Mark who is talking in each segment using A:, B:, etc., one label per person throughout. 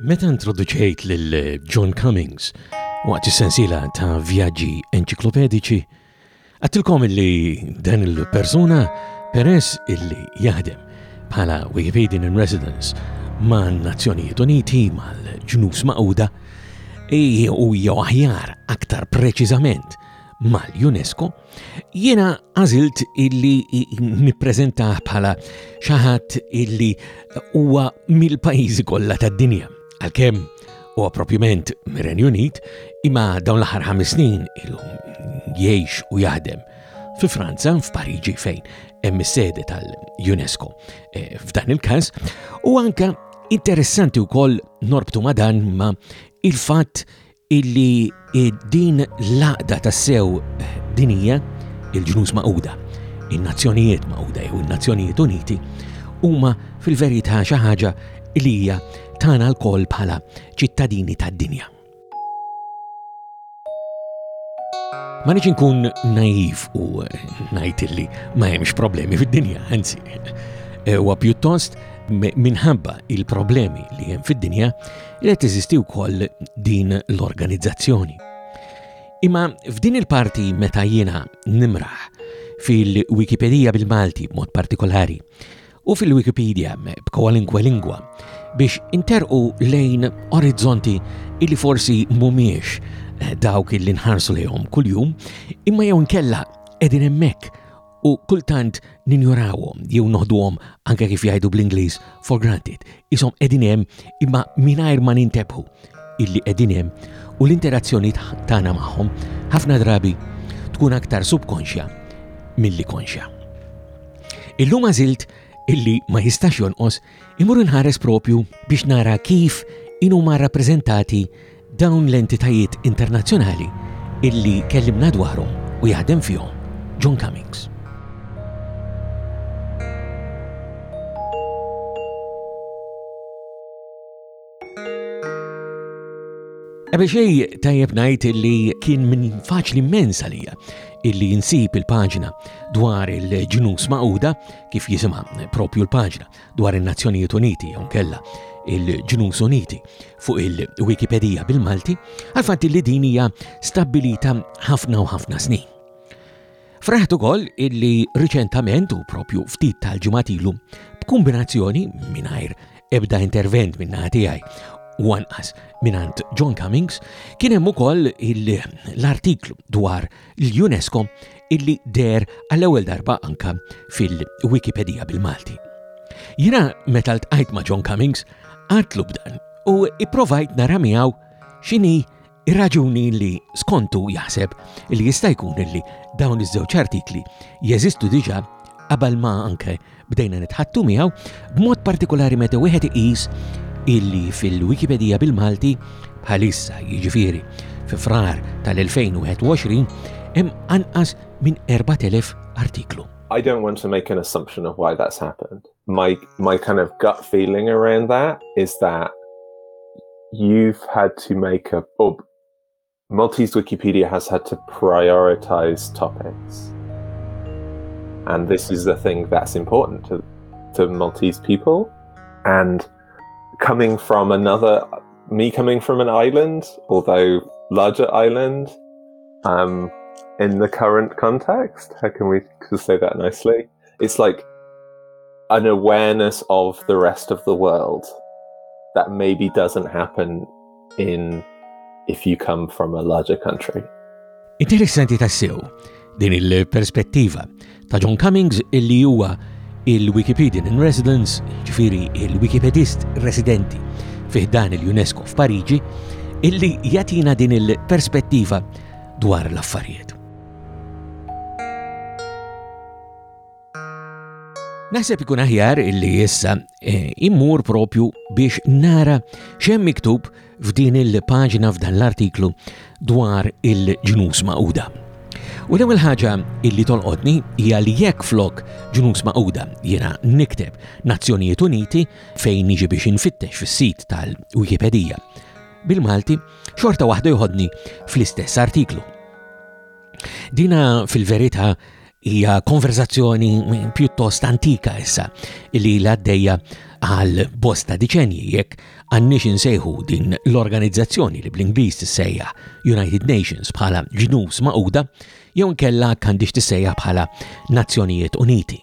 A: Meta introduċejt lil John Cummings waqt is-sensiela ta' vjaġġi enċiklopedici, Għattilkom illi dan il-persuna peress illi jaħdem bħala Wikipedian in Residence ma' Nazzjonijiet Uniti mal-ġnus maquda u jew aħjar aktar preċiżament mal-UNESCO, jiena għażilt illi nippreżentah bħala xaħat illi huwa mill-pajjiżi kollha tad-dinja. Għalkemm huwa propjament mir-Renju Unit, imma dawn l-aħħar ħames snin ilu jgħix u jaħdem fi Franza, f'Pariġi fejn hemm is-sede tal-UNESCO eh, f'dan il-każ, u anka interessanti wkoll norbtu ma' dan ma' il-fatt illi din l-għaqda tassew dinjija, il-Ġnus Magħquda, in-Nazzjonijiet Magħquda jew in-Nazzjonijiet Uniti, huma fil-verità xi ħaġa li hija tagħna lkoll bħala ċittadini tad-dinja. Ma nix nkun naiv u najt li ma hemmx problemi fid-dinja, anzi, eh, huwa pjuttost minħabba il-problemi li hemm fid-dinja li teżisti wkoll din l-organizzazzjoni. Imma f'din il-parti meta jiena nimraħ fil-Wikipedija bil-Malti b'mod partikolari u fil-Wikipedia b'kwalinkwe lingwa biex interqu lejn orizzonti illi forsi mumiex eh, dawk illi nħarsu lejhom kuljum, imma jew nkella qegħdin hemmhekk u kultant ninjorawhom jew noħduhom anke kif jgħidu bl-Ingliż for granted, ishom qegħdin hemm imma mingħajr ma nintebħu illi qegħdin hemm u l-interazzjoni tagħna magħhom ħafna drabi tkun aktar subkonxja milli konxja. Illum għażilt illi ma jistax jonqos Imur inħares propju biex nara kif inhuma rappreżentati dawn l-entitajiet internazzjonali illi kellimna dwarhom u jaħdem fihom John Cummings. Ebbe xej tajjeb ngħid illi kien minn faċli immens għalija illi jinsib il-paġna dwar il-ġnus maquda kif jisimha propju l-paġna dwar in-Nazzjonijiet Uniti jew kella il-ġnus Uniti fuq il-Wikipedija bil-Malti għal fatt li din hija stabbilita ħafna u ħafna snin. Fraħt ukoll illi riċentament u propju ftit tal-ġimgħat ilu b'kombinazzjoni mingħajr ebda intervent minn tiegħi u anqas minant John Cummings kien hemm ukoll l-artiklu dwar l-UNESCO illi der għall-ewwel darba anka fil-Wikipedia bil-Malti. Jina meta ltqajt ma' John Cummings għatlu b'dan u ipprovajt nara miegħu x'inhi Ir-raġuni li skontu jaħseb li jista' jkun li dawn iż-żewġ artikli jeżistu diġà qabel ma anke bdejna nitħattu miegħu, b'mod partikolari meta wieħed iqis illi fil-Wikipedija bil-Malti bħalissa jiġifieri fi frar tal-2021 hemm anqas minn 4,000 artiklu.
B: I don't want to make an assumption of why that's happened. My my kind of gut feeling around that is that you've had to make a oh, Maltese Wikipedia has had to prioritize topics. And this is the thing that's important to, to Maltese people. And coming from another, me coming from an island, although larger island, um, in the current context. How can we say that nicely? It's like an awareness of the rest of the world that maybe doesn't happen in if you come from a larger country.
A: Interessanti tassew din il-perspettiva ta' John Cummings illi huwa il-Wikipedian in Residence, ġifiri il-Wikipedist residenti fiħdan il-UNESCO f'Pariġi, illi jatina din il-perspettiva dwar l-affarijiet. Naħseb ikun aħjar illi issa eh, immur propju biex nara xem miktub f'din il-paġna f'dan l-artiklu dwar il-ġnus ma'uda. U l il-ħaġa illi tolqotni hija li jekk flok ġnus ma'uda jiena nikteb Nazzjonijiet Uniti fejn niġi biex infittex fis-sit tal-Wikipedija bil-Malti xorta waħda joħodni fl-istess artiklu. Dina fil-verità hija konverzazzjoni pjuttost antika issa li l-għaddejja għal bosta diċenji jekk għannix insejħu din l-organizzazzjoni li bl-Ingliż tissejja United Nations bħala ġnus maquda jew nkella għandix tissejja bħala Nazzjonijiet Uniti.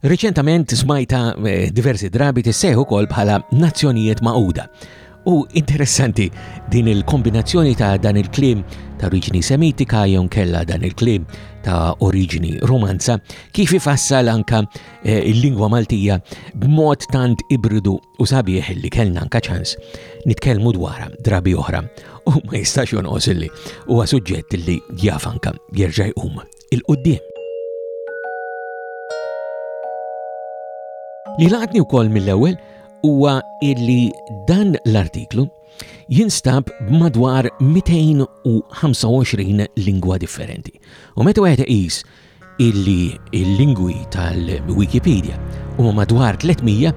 A: Riċentament smajta eh, diversi drabi tisseħ ukoll bħala Nazzjonijiet Magħquda. U interessanti din il-kombinazzjoni ta' dan il-klim ta' oriġini semitika jew kella dan il-klim ta' oriġini romanza kif ifassal anka eh, il-lingwa Maltija b'mod tant ibridu u sabiħ li kellna anka ċans nitkellmu dwarha drabi oħra u ma jistax jonqos illi huwa suġġett li jaf anka jerġa' jqum il-qudiem. Li laqtni wkoll mill-ewwel huwa illi dan l-artiklu jinstab b'madwar 225 lingwa differenti. U meta wieħed iqis illi il-lingwi tal-Wikipedia huma madwar 300,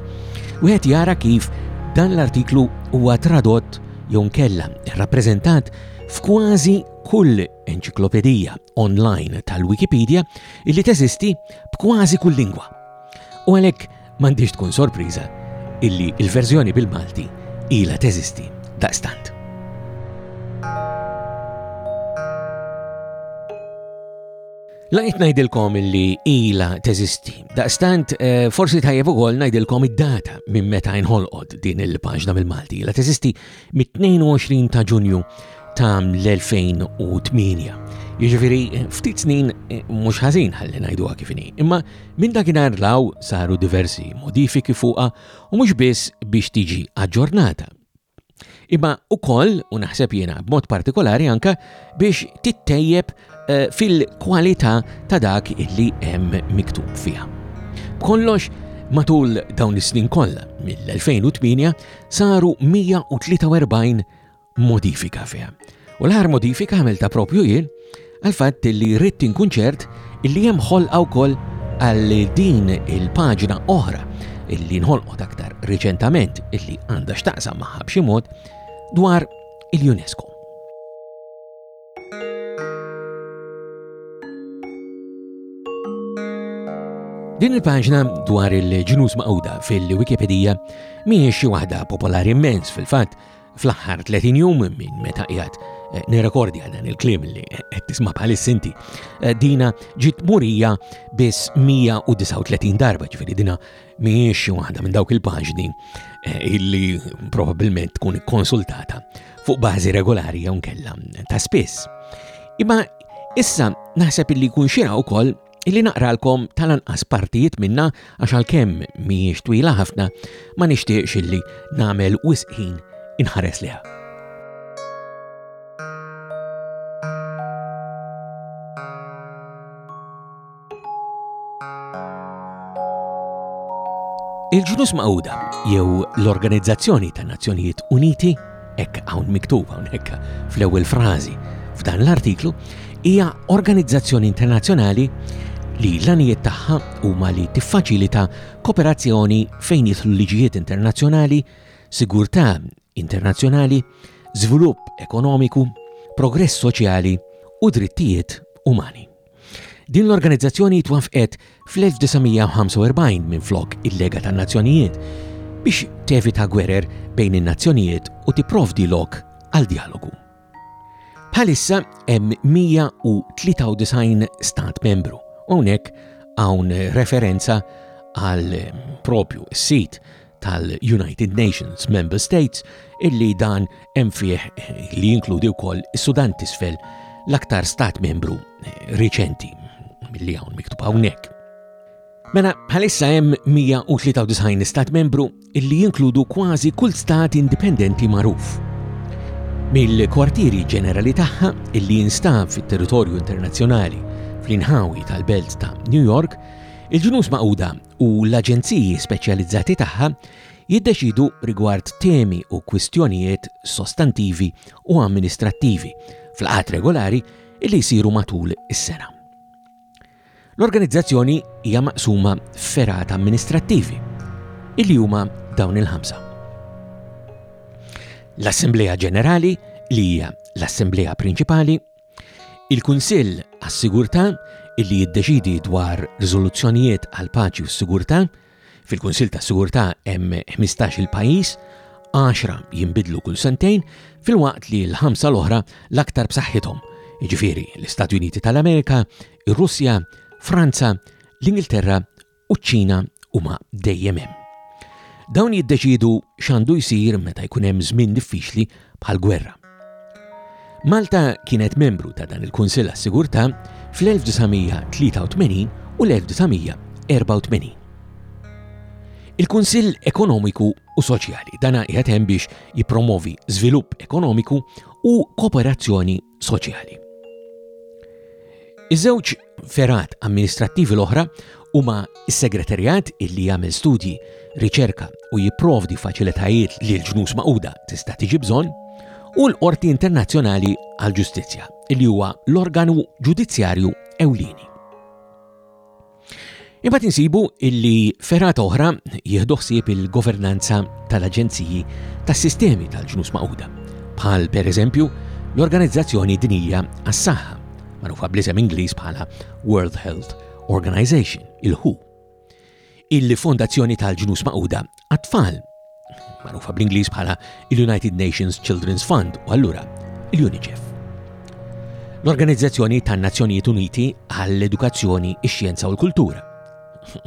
A: wieħed jara kif dan l-artiklu huwa tradott jew kella rappreżentat f'kważi kull enċiklopedija online tal-Wikipedia illi teżisti b'kważi kull lingwa. U għalhekk m'għandix tkun sorpriża illi il-verżjoni bil-Malti ila teżisti daqstant. Laqit najdilkom illi ila teżisti. Daqstant, eh, forsi tajjeb ukoll najdilkom id-data minn meta jinħolqod din il-paġna mill-Malti. Ila teżisti mit-22 ta' Ġunju ta' l-2008. Jiġifieri ftit snin eh, mhux ħażin ħalli ngħiduha kif inhi, imma minn dakinhar law saru diversi modifiki fuqha u mhux biss biex tiġi aġġornata. Imma ukoll u naħseb jiena b'mod partikolari anka biex tittejjeb eh, fil-kwalità ta' dak illi hemm miktub fiha. B'kollox, matul dawn is-snin kollha mill-2008 saru 143 modifika fiha. U l-ħar modifika għamilta propju jien għal-fatt li rrid inkun ċert illi hemm ħolqa wkoll għal din il-paġna oħra illi nħolqot aktar reċentament illi għandha x'taqsam magħha b'xi mod dwar il-UNESCO. Din il-paġna dwar il-ġnus maqawda fil-Wikipedija mhijiex xi waħda popolari immens fil-fatt fl-aħħar 30 jum minn meta qiegħed eh, nirrekordja dan il-klim li qed tisma' bħaliss inti. Eh, dina ġiet murija biss 139 darba, ġifieri dina mhijiex xi waħda minn dawk il-paġni eh, illi probabbilment tkun ikkonsultata fuq bażi regolari jew kella ta' spiss. Imma issa naħseb illi jkun xira wkoll illi naqralkom tal-anqas partijiet minna għax għalkemm mhijiex twila ħafna ma nixtieqx illi nagħmel wisqin inħares liha. Il-ġnus maqda jew l-Organizzazzjoni tan Nazzjonijiet Uniti, hekk hawn miktub hawnhekk fl-ewwel frażi f'dan l-artiklu, hija organizzazzjoni internazzjonali li l-anijiet tagħha huma li tiffaċilita kooperazzjoni fejn jidħlu liġijiet internazzjonali, sigurtà internazzjonali, żvilupp ekonomiku, progress soċjali u drittijiet umani. Din l-organizzazzjoni twaffqet fl-1945 minn flok il-Lega tan-Nazzjonijiet biex tevita gwerer bejn in-nazzjonijiet u tipprovdi lok għal djalogu. Bħalissa hemm 193 stat membru u hawnhekk hawn referenza għal propju s-sit tal-United Nations Member States illi dan hemm fih li jinkludi wkoll is-Sudan tisfel l-aktar stat membru riċenti milli hawn miktub hawnhekk. Mela, bħalissa hemm 193 stat membru illi jinkludu kważi kull stat indipendenti magħruf. Mill-kwartieri ġenerali tagħha illi jinstab fit-territorju internazzjonali fl-inħawi tal-belt ta' New York, il-ġnus maquda u l-aġenziji speċjalizzati tagħha jiddeċiedu rigward temi u kwistjonijiet sostantivi u amministrattivi fl-qagħad regolari li jsiru matul is-sena. L-organizzazzjoni hija maqsuma f'ferat amministrattivi, illi huma dawn il-ħamsa. L-Assemblea Ġenerali, li hija l-Assemblea Prinċipali, Il-Kunsill għas-Sigurtà, illi jiddeċiedi dwar riżoluzzjonijiet għall-paċi u s-sigurtà, fil-Kunsill tas-Sigurtà hemm ħmistax-il pajjiż, għaxra jinbidlu kull sentejn, filwaqt li l-ħamsa l-oħra l-aktar b'saħħithom, jiġifieri l-Istati Uniti tal-Amerika, ir-Russja, Franza, l-Ingilterra u ċ-Ċina huma dejjem hemm. Dawn jiddeċiedu x'għandu jsir meta jkun hemm żmien diffiċli bħal gwerra. Malta kienet membru ta' dan il-Kunsill għas-Sigurtà fl-1983 u l-1984. Il-Kunsill Ekonomiku u Soċjali dana qiegħed hemm biex jippromovi żvilupp ekonomiku u kooperazzjoni soċjali. Iż-żewġ ferat amministrattivi l-oħra huma s-segretarjat illi jagħmel studji, riċerka u jipprovdi faċilitajiet li l-ġnus maquda tista' tiġi bżonn, u l-Qorti Internazzjonali għall-Ġustizzja, li huwa l-organu ġudizzjarju ewlieni. Imbagħad insibu illi fergħat oħra jieħdu ħsieb il-governanza tal-aġenziji tas-sistemi tal-ġnus maquda, bħal pereżempju l-Organizzazzjoni Dinija għas-Saħħa, magħrufa bl-isem Ingliż bħala World Health Organization, il-WHO. Il-Fondazzjoni tal-Ġnus Maquda għat-tfal, magħrufa bl-Ingliż bħala l-United Nations Children's Fund u allura l-UNICEF. L-Organizzazzjoni tan-Nazzjonijiet Uniti għall-Edukazzjoni, ix-Xjenza u l-Kultura.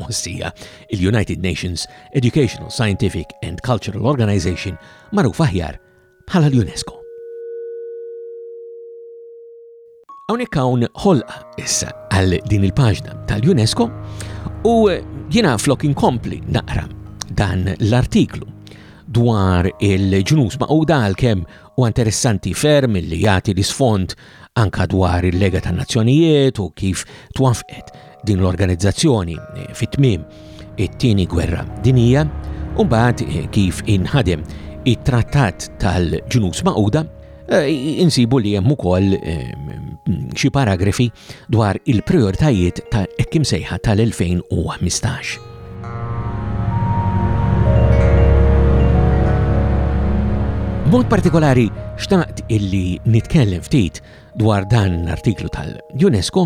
A: Ossija, il-United Nations Educational, Scientific and Cultural Organization magħruf aħjar bħala l-UNESCO. Hawnhekk hawn ħolqa issa għal din il-paġna tal-UNESCO u jiena flok inkompli naqra dan l-artiklu dwar il-ġnus ma' u dal kem u interessanti ferm li jagħti l-isfond anka dwar il-Lega tan-Nazzjonijiet u kif twaffqet din l-organizzazzjoni eh, fit-tmiem it-tieni gwerra dinija, u mbagħad eh, kif inħadem it-trattat tal-ġnus maquda, eh, insibu li hemm ukoll xi paragrafi dwar il-prioritajiet ta' ekkim sejħa tal-2015. B'mod partikolari, xtaqt illi nitkellem ftit dwar dan l-artiklu tal-UNESCO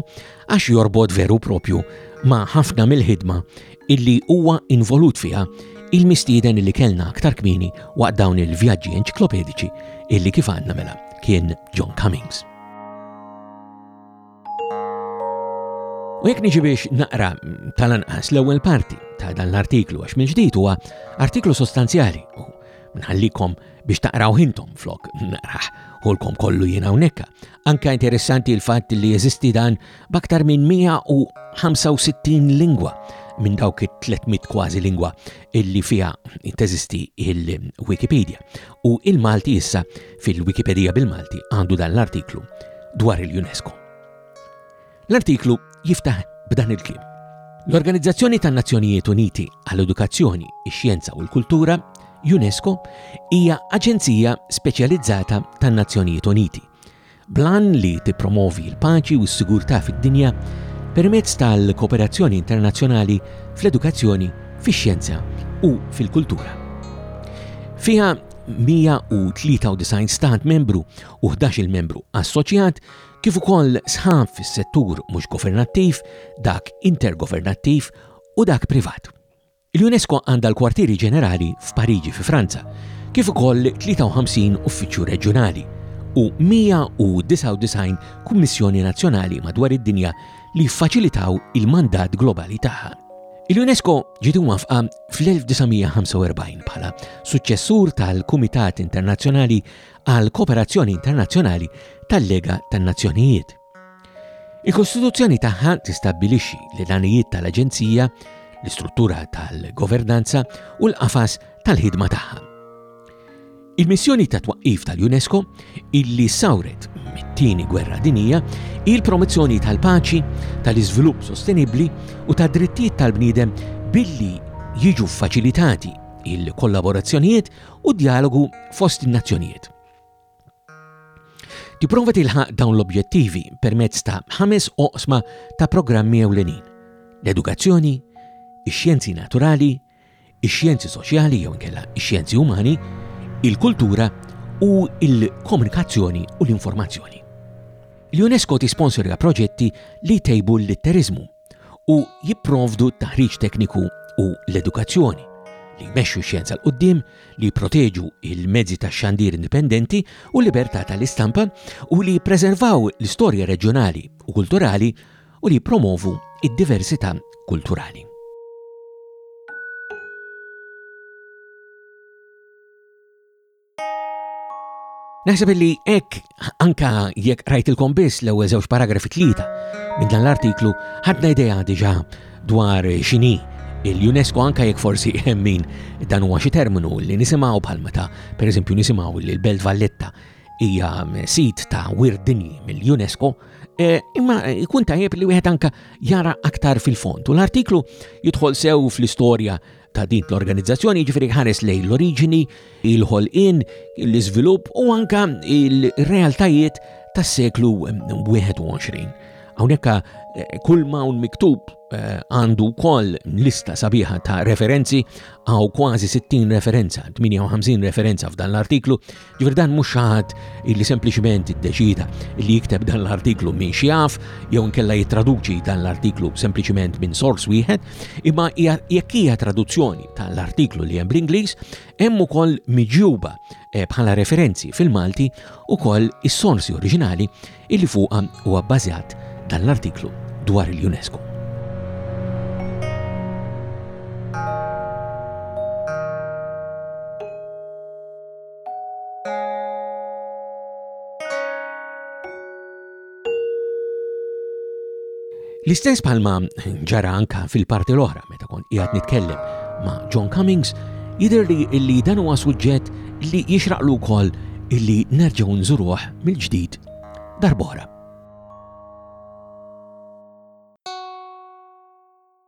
A: għax jorbot veru propju ma' ħafna mill-ħidma illi huwa involut fiha il-mistieden illi kellna aktar kmini waqt dawn il-vjaġġi enċiklopedici illi kif għandna mela kien John Cummings. U jekk niġi biex naqra tal-anqas l-ewwel parti ta' dan l-artiklu għax minn ġdid huwa artiklu sostanzjali u nħallikom biex taqraw hintom flok naqraħ ħolkom kollu jiena hawnhekk. Anka interessanti l-fatt li jeżisti dan b'aktar minn 165 lingwa minn dawk it-300 kważi lingwa illi fiha teżisti il-Wikipedia. U il-Malti issa fil-Wikipedija bil-Malti għandu dan l-artiklu dwar il-UNESCO. L-artiklu jiftaħ b'dan il-kliem. L-Organizzazzjoni tan-Nazzjonijiet Uniti għall-Edukazzjoni, ix-Xjenza u l-Kultura, UNESCO, hija aġenzija speċjalizzata tan-Nazzjonijiet Uniti. Blan li tippromovi l-paċi u s-sigurtà fid-dinja permezz tal-kooperazzjoni internazzjonali fl-edukazzjoni, fix-xjenza u fil-kultura. Fiha 193 stat membru u 11 membru assoċjat kif ukoll sħab fis-settur mhux governattiv, dak intergovernattiv u dak privat. Il-UNESCO għandha l-kwartieri ġenerali f'Pariġi fi Franza, kif ukoll 53 uffiċċju reġjonali u 199 kummissjoni nazzjonali madwar id-dinja li jiffaċilitaw il-mandat globali tagħha. Il-UNESCO ġiet mwaffqa Fl-1945 bħala suċċessur tal-Kumitat Internazzjonali għal Kooperazzjoni Internazzjonali tal-Lega tan-Nazzjonijiet. Il-Kostituzzjoni tagħha tistabbilixxi li l-għanijiet tal-Aġenzija, l-istruttura tal-governanza u l-qafas tal-ħidma tagħha. Il-missjoni ta' twaqqif tal-UNESCO, illi sawret mit-Tieni Gwerra Dinjija, hi l-promozzjoni tal-paċi, tal-iżvilupp sostenibbli u tad-drittijiet tal-bniedem billi jiġu ffaċilitati l-kollaborazzjonijiet u d-djalogu fost in-nazzjonijiet. Tipprova tilħaq dawn l-objettivi permezz ta' ħames oqsma ta' programmi ewlenin, l-edukazzjoni, ix-xjenzi naturali, ix-xjenzi soċjali jew inkella ix-xjenzi umani, il-kultura u l-komunikazzjoni u l-informazzjoni. L-UNESCO tisponsorja proġetti li jtejbu l-litteriżmu u jipprovdu t-taħriġ tekniku u l-edukazzjoni, li jmexxu x-xjenza 'l quddiem, li jipproteġu l-mezzi tax-xandir indipendenti u l-libertà tal-istampa u li jippreservaw l-istorja reġjonali u kulturali u li jippromovu id-diversità kulturali. Naħseb li hekk anka jekk rajtilkom biss l-ewwel żewġ paragrafi tlieta minn dan l-artiklu ħadna idea diġà dwar xini il-UNESCO anka jekk forsi hemmin dan huwa xi terminu li nisimgħu bħal meta pereżempju nisimgħu li l-Belt Valletta hija sit ta' Wirt Dinji mill-UNESCO, e, imma jkun tajjeb li wieħed anka jara aktar fil-fond. U l-artiklu jidħol sew fl-istorja ta' din l-organizzazzjoni, ġifiri ħares lej l-oriġini, il-ħolqien, l-iżvilupp u anka il-realtajiet tas-seklu 21. Hawnhekk eh, kull mawn miktub eh, għandu wkoll lista sabiħa ta' referenzi għaw kważi 60 referenza, 58 referenza f'dan l-artiklu Ġifier dan mhux xi ħadd li sempliċement iddeċida li jikteb dan l-artiklu minn xi jaf jew inkella jittraduċi dan l-artiklu sempliċement minn sors wieħed, imma jekk hija traduzzjoni tal-artiklu li hemm bl-Ingliż, hemm ukoll miġjuba eh, bħala referenzi fil-Malti ukoll is-sorsi oriġinali illi fuqha huwa bbażjat dan l-artiklu dwar il-UNESCO. L-istess palma ġara anka fil-parti l-oħra meta kon qiegħed nitkellem ma' John Cummings, jidher li illi dan huwa suġġett li jixraqlu wkoll illi nerġgħu nżuruh mill-ġdid darbora.